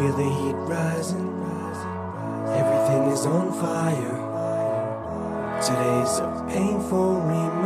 feel the heat rising. Everything is on fire. Today's a painful reminder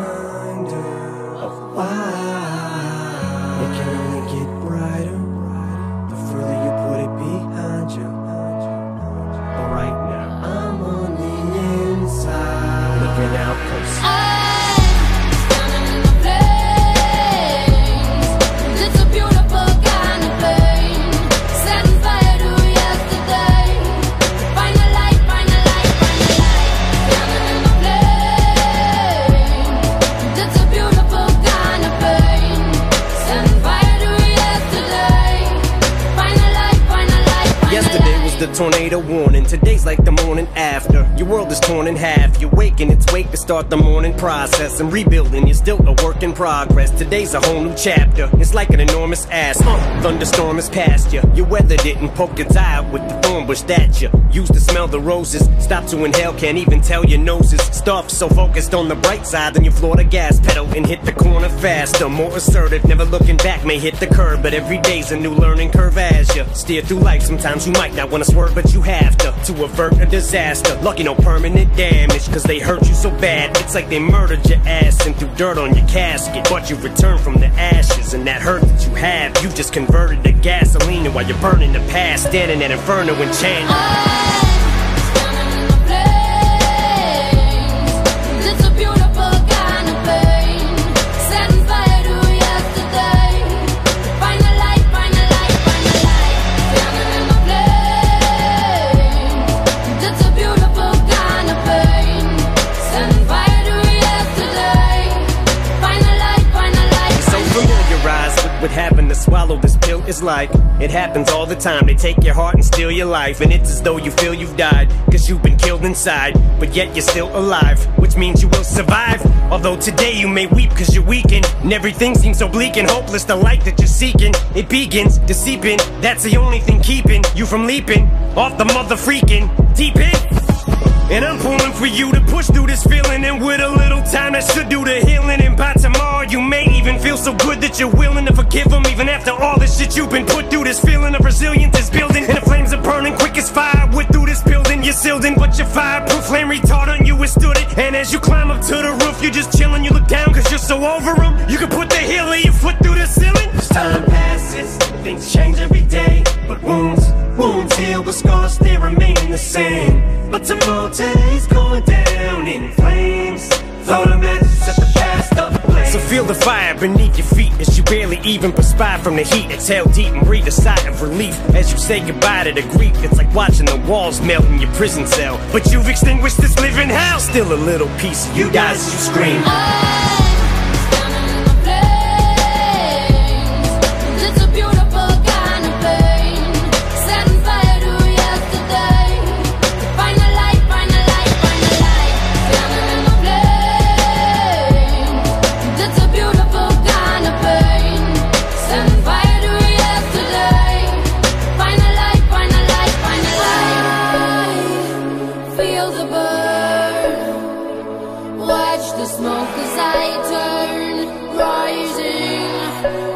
the tornado warning. Today's like the morning after. Your world is torn in half. You're waking, it's wake to start the morning process. And rebuilding, you're still a work in progress. Today's a whole new chapter. It's like an enormous ass. Uh, thunderstorm is past you. Your weather didn't poke its eye with the thorn bush that you used to smell the roses. Stop to inhale, can't even tell your noses. Stuff so focused on the bright side, then you floor the gas pedal and hit the corner faster. More assertive, never looking back, may hit the curb. But every day's a new learning curve as you steer through life. Sometimes you might not wanna swerve, but you have to to avert a disaster. Lucky no permanent damage, cause they hurt you so bad. It's like they murdered your ass and threw dirt on your casket. But you return from the ashes, and that hurt that you have, you just converted to gasoline. And while you're burning the past, standing at inferno and chanting. With what happened to swallow this pill is like. It happens all the time. They take your heart and steal your life. And it's as though you feel you've died. Cause you've been killed inside. But yet you're still alive. Which means you will survive. Although today you may weep cause you're weakened. And everything seems so bleak and hopeless. The light that you're seeking. It begins to seep in. That's the only thing keeping you from leaping off the mother freaking deep end. And I'm pulling for you to push through this feeling. And with a little time, that should do the healing. And by tomorrow, you may even feel so good that you're willing to forgive them. Even after all this shit you've been put through, this feeling of resilience is building. And the flames are burning quick as fire. With through this building, you're sealed in. But your fireproof flame retardant, you withstood it. And as you climb up to the roof, you're just chilling. You look down cause you're so over them. You can put the heel of your foot through the ceiling. As time passes, things change every day. But wounds, wounds heal, but scars they remain the same. But tomorrow today's going down in flames. Throw the matches set the feel the fire beneath your feet as you barely even perspire from the heat. Exhale deep and breathe a sigh of relief as you say goodbye to the grief. It's like watching the walls melt in your prison cell. But you've extinguished this living hell. Still a little piece of you dies as you scream. smoke as I turn rising.